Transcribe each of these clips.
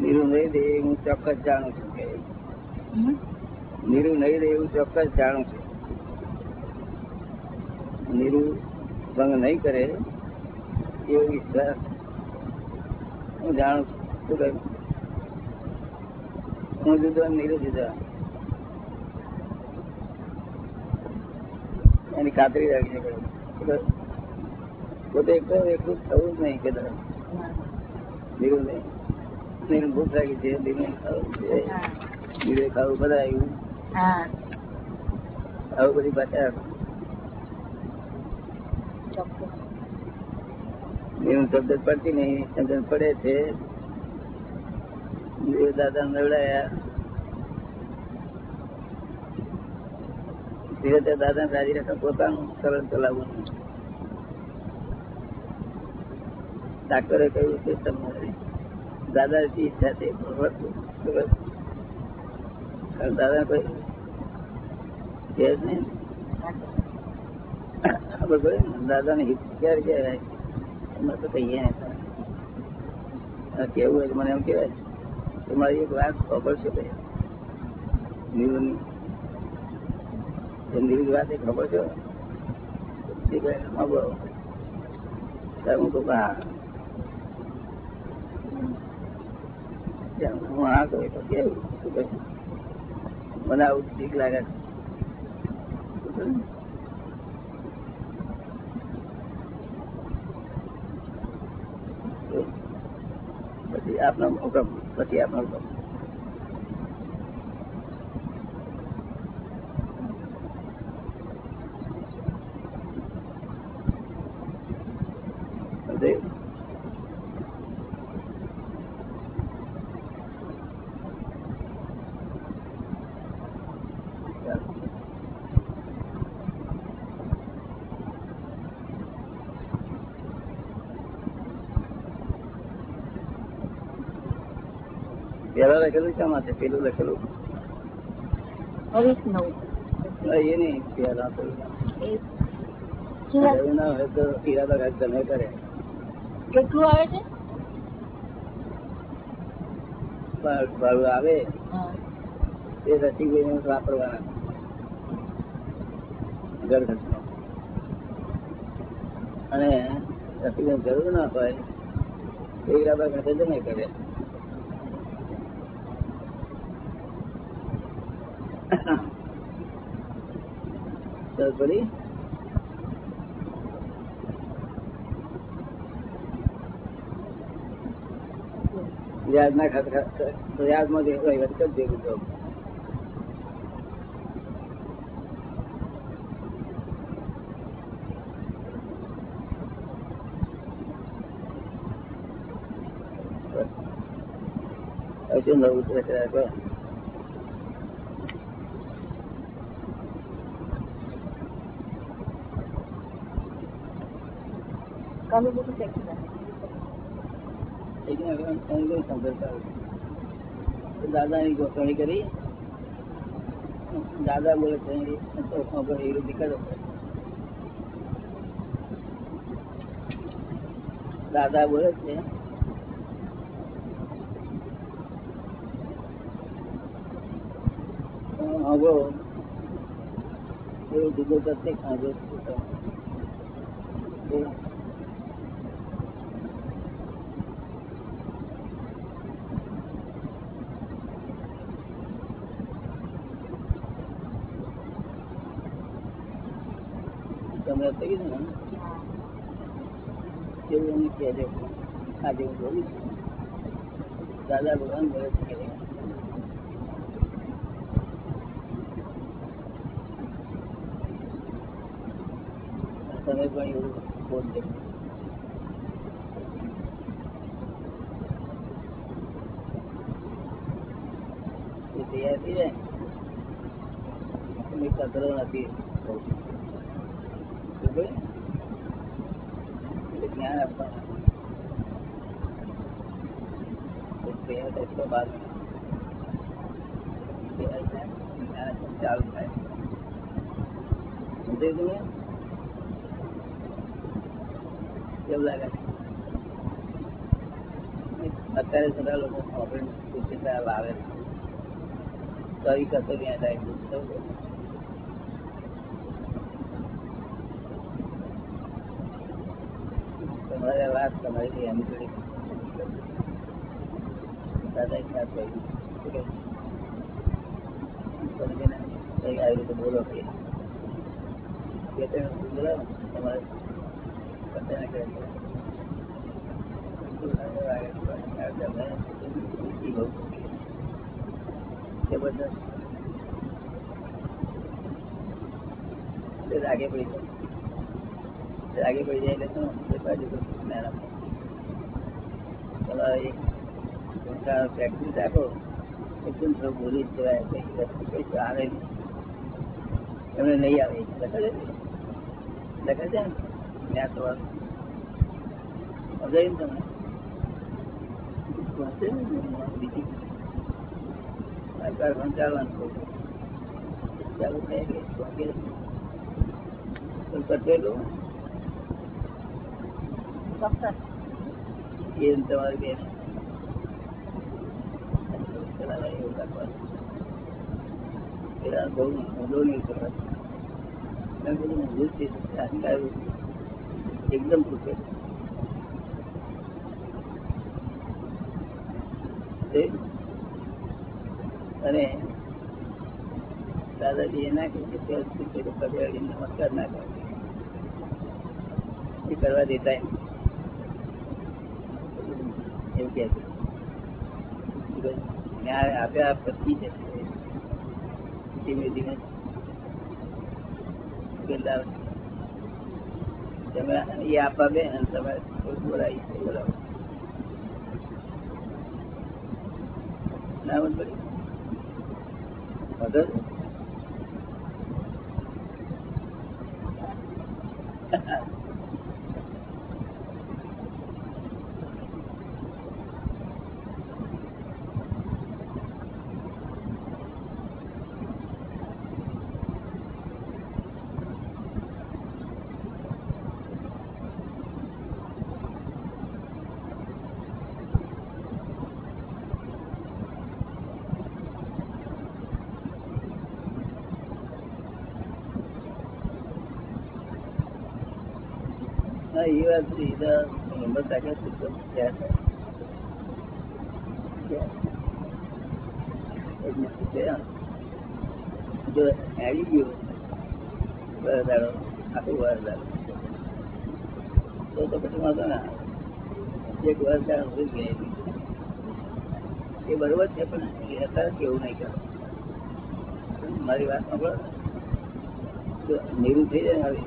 નીરુ નહીં દે હું ચોક્કસ જાણું છું કે. નીરુ નહીં દે એવું ચોક્કસ જાણું છું. ભંગ નહીં કરે એવો વિશ્વાસ હું જાણું છું. શું કહ્યું? હું જુદો નીરુ જુદા. એની ખાતરી રાખીને કહ્યું. પોતે એકદમ એકલું થવું જ નહીં કે નીરુ નહીં. નીરુ ભૂખ લાગી છે નીરુ ખાવું છે હા. ખાવું બધા આવ્યું આવું બધી પાછા ચોક્કસ નીરુ પડતી નહીં સમજણ પડે છે. દાદા નવડાયા. ધીરે ધીરે દાદા રાજી રાખવા પોતાનું સરળ ચલાવવું ડાક્ટરે કહ્યું છે તમને દાદા ઈચ્છા છે દાદા કોઈ કે જ નહીં. દાદા ને? હિત ક્યારે કહેવાય? એમાં તો કહીએ નહીં. કેવું હોય મને એમ કહેવાય. કે મારી એક વાત ખબર છે નીરુની નીરુની વાત એ ખબર છે? હા કહું હા. હું હા કહું તો કેવું શું કહે મને આવું ઠીક લાગે કહ્યું? પછી આપનો હુકમ, પછી આપનો હુકમ સમજાયું? ચાલો. પેલા લખેલું શા માટે? પેલું લખેલું? હરીશ નવ. ના, એ નહીં પેલા પેલું. એ શું વાત? એવું ના હોય તો ઈરાદા કાંઈક તમે કરે. કેટલું આવે છે? ભાડું આવે? એ રસીભાઈ વાપરવાના. ઘર ખર્ચમાં અને રસીભાઈ જરૂર ના હોય એ ઈરાદા ઘાતે જ નહીં કરે. ચાલ પડી વ્યાજ ના ખાતે વ્યાજમાં જે હોય વચ્ચે જ ભેગું થવું હજુ નવું દાદા ની ગોઠવણી કરી. દાદા બોલે છે, એ દાદા બોલે છે હવે એવું જુદું કરશે ખાજો. તમે થઈ ગયું ને? એવું એમને કહેજો આજે હું બોલું છું. દાદા ભગવાન બોલે છે તમે પણ એવું બોલજો. તૈયાર થઈ જાય? કચરો નથી? શું કહ્યું? એટલે જ્ઞાન આપવાનું તો તૈયાર થાય તો બાદ તૈયાર થાય જ્ઞાન આપવાનું ચાલુ થાય સમજાયું તમને કેવું લાગે અત્યારે બધા લોકો સાંભળીને સુચિતા લાવે છે. તો એ કશો ત્યાં જાય આ વાત તમારી એમ જોડે દાદા ખ્યાલ કહે? સમજીને? કંઈ આવી રીતે બોલો કે બોલાવો ને, તમારે બધાને કહે છે. જબરદસ્ત. રાગે પડી રાગે પડી જાય એટલે શું? પ્રેક્ટિસ રાખો. એકદમ થોડું બોલી જ જવાય. કઈ વસ્તુ કઈ આવે એમને નહીં આવે. લખે છે લખે છે ને? જ્ઞાન તમારું સમજાયું ને બીજી સરકાર વંચાવવાનું ચાલુ થાય કે વાંચે. પણ એમ તમારી બેન એકદમ અને દાદાજી એ ના કે નમસ્કાર ના કરે એ કરવા દેતા એવું કહે છે. આપ્યા પત્ની છે. ધીમે ધીમે તમે એ આપવા બે અને તમે બોલાવી બોલાવો. ના મત તો તો થાય. ત્યાં. એક મિનિટ છે, હા. જો હેડી ગયો વરદાડો આખું વરદાડો તો તો પછી વાંધો ના એક વરદાડો હોઈ ગયા એ બરોબર છે પણ અત્યારે કેવું નહીં કરો મારી વાત સાંભળો. નિરું થઈ જાય હવે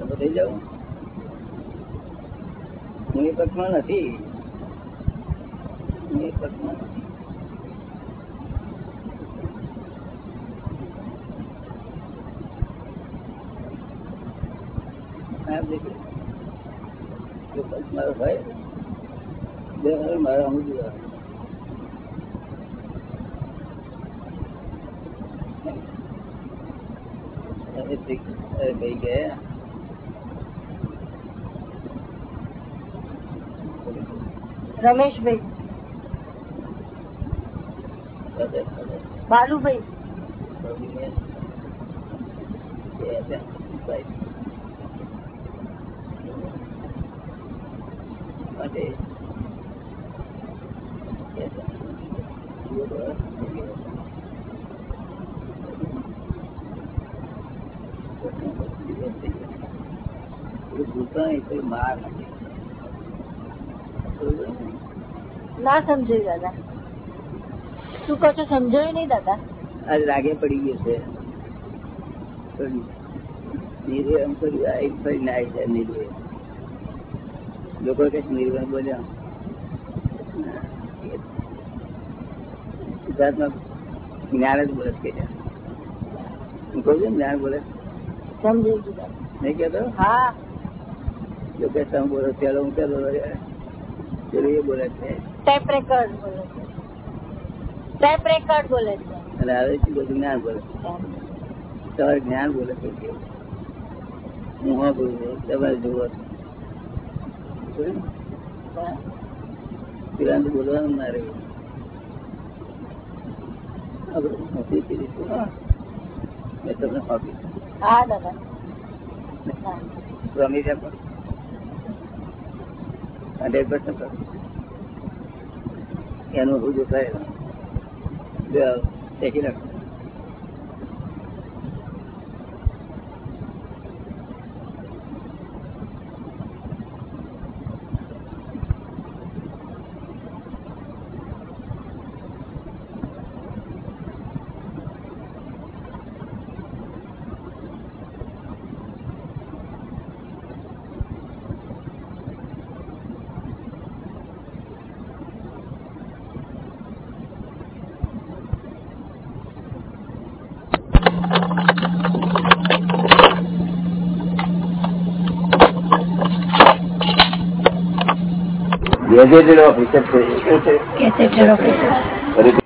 તમે થઈ જાઓ હું એ પક્ષમાં નથી હું એ પક્ષમાં નથી આમ દેખો. જો પક્ષ મારો હોય બે હવે મારે અમુક જોવા અરે ઠીક. અરે ભાઈ ગયા રમેશભાઈ સાથે સાથે બાલુભાઈ પ્રભુને એ હતા. ભાઈ. માટે એ હતા. જુઓ તો હવે. એ ભૂલતા નહીં કોઈ માર નથી ના સમજાયું દાદા શું કહો છો સમજાયું નહીં દાદા આજ રાગે પડી ગયો છે થોડી નીરવે એમ કર્યું આ એક ફરી ના આવી જાય નીરવે લોકો કે નીરવે બોલ્યા સિદ્ધાર્થમાં જ્ઞાન જ બોલે છે કે હું કહું છું ને જ્ઞાન બોલે સમજાઈ ગયું દાદા નહીં કહેતો હા જો કે તમે બોલો પેલો હું પેલો પેલું એ બોલે છે? ટેપ રેકર્ડ બોલે છે. ટેપ રેકર્ડ બોલે છે. અને હવે શું બધું જ્ઞાન બોલે તમારે જ્ઞાન બોલે છે હું હા બોલું છું તમારે જુઓ છો. બોલવાનું ના રહ્યું. આપણે મોટી સીધી છે. હા. મેં તમને આપી હા દાદા. પ્રોમિસ આપો હંડ્રેડ પર્સન્ટ એનું બધું થાય બે શેકી નાખો ગેજેટેડ ઓફિસર છે.